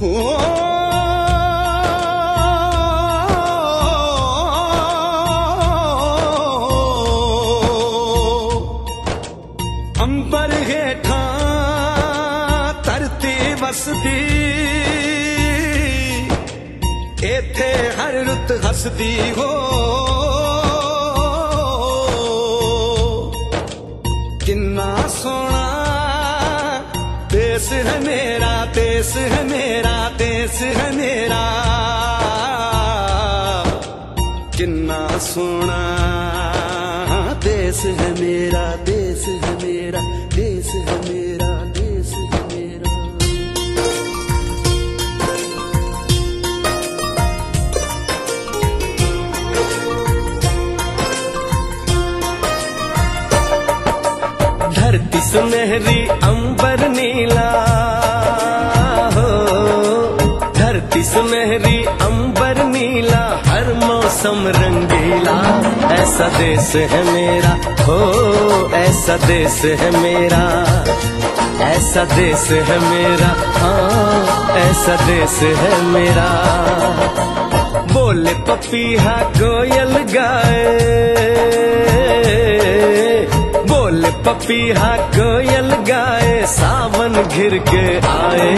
ਅੰਬਰ ਹੇਠਾਂ ਧਰਤੀ ਵਸਦੀ। ਇੱਥੇ ਹਰ ਰੁੱਤ ਹੱਸਦੀ ਹੋ। देश है मेरा देश है मेरा देश है मेरा। किन्ना सोना देश है मेरा देश है मेरा देश है मेरा देश है मेरा। धरती सुनहरी मौसम रंगीला, ऐसा देश है मेरा, हो, ऐसा देश है मेरा, ऐसा देश है मेरा हाँ ऐसा देश है मेरा। बोले पपीहा कोयल गाए। पपीहा कोयल गाए, सावन घिर के आए।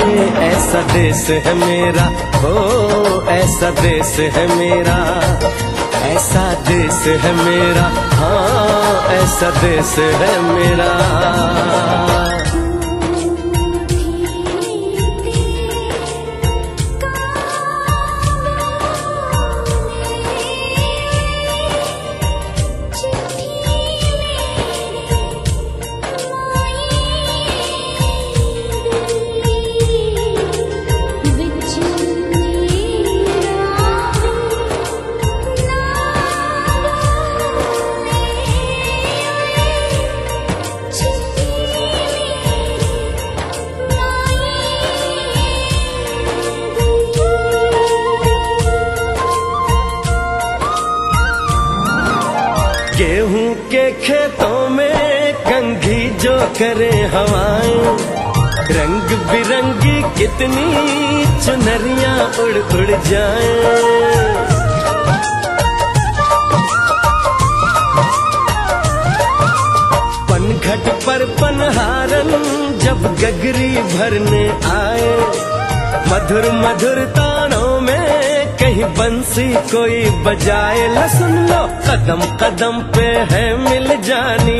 ऐसा देश है मेरा, हो, ऐसा देश है मेरा। ऐसा देश है मेरा हाँ ऐसा देश है मेरा। खेतों में कंघी जो करे हवाएँ। रंग बिरंगी कितनी चुनरिया उड़ उड़ जाएँ। पनघट पर पनहारन जब गगरी भरने आए। मधुर मधुर तानों में कहीं बंसी कोई बजाए। ल सुन लो, कदम कदम पे है मिल जानी।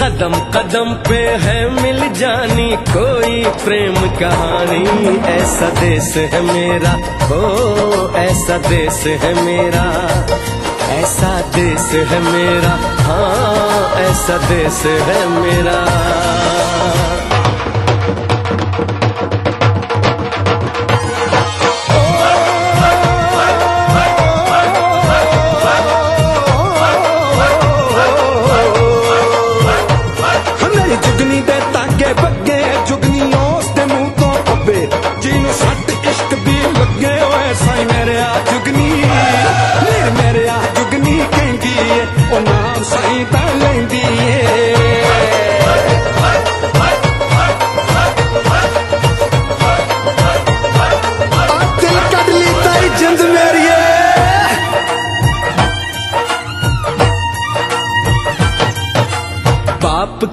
कदम कदम पे है मिल जानी कोई प्रेम कहानी। ऐसा देश है मेरा, हो ऐसा देश है मेरा। ऐसा देश है मेरा हाँ ऐसा देश है मेरा।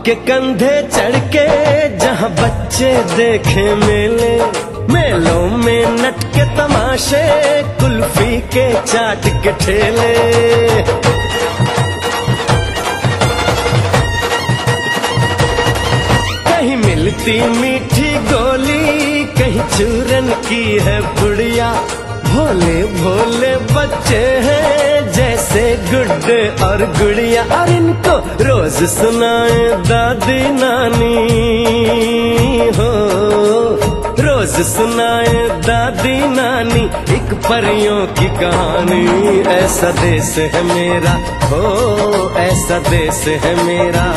के कंधे चढ़ के जहाँ बच्चे देखे मेले, मेलों में नट के तमाशे, कुल्फी के चाट के ठेले। कहीं मिलती मीठी गोली, कहीं चूरन की है बुढ़िया। भोले भोले बच्चे हैं, जैसे गुड्डे और गुड़िया। और इनको रोज सुनाए दादी नानी। हो, रोज सुनाए दादी नानी एक परियों की कहानी। ऐसा देश है मेरा, हो, ऐसा देश है मेरा।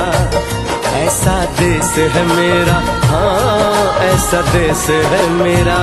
ऐसा देश है मेरा हाँ ऐसा देश है मेरा।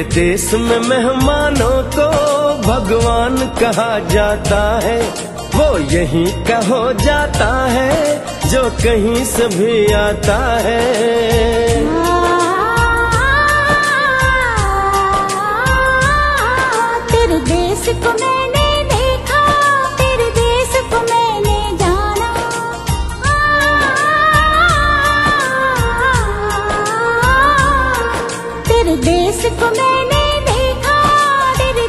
मेरे देश में मेहमानों को भगवान कहा जाता है। वो यही कहो जाता है, जो कहीं से भी आता है। तेरे देश को मैंने देश को मैंने देखा, तेरे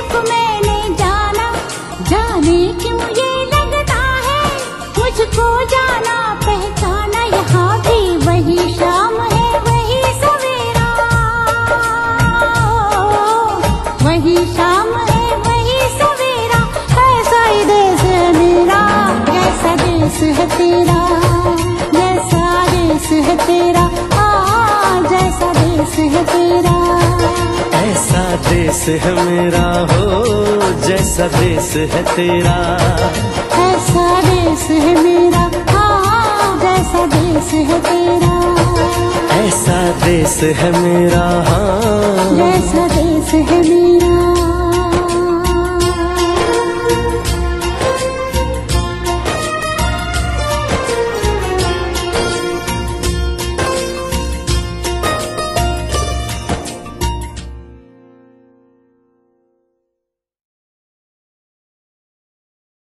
को मैंने जाना। जाने की मुझे लगता है? मुझको जाना, पहचाना, यहाँ भी वही शाम है, वही सवेरा। वही शाम है, वही सवेरा। ऐसा ही देश है मेरा, जैसा देश है तेरा। जैसा देश है तेरा आ जैसा देश है ऐसा देश है मेरा हो जैसा देश है तेरा। ऐसा देश है मेरा हाँ जैसा देश है तेरा। ऐसा देश है मेरा हाँ। जैसा देश है मेरा।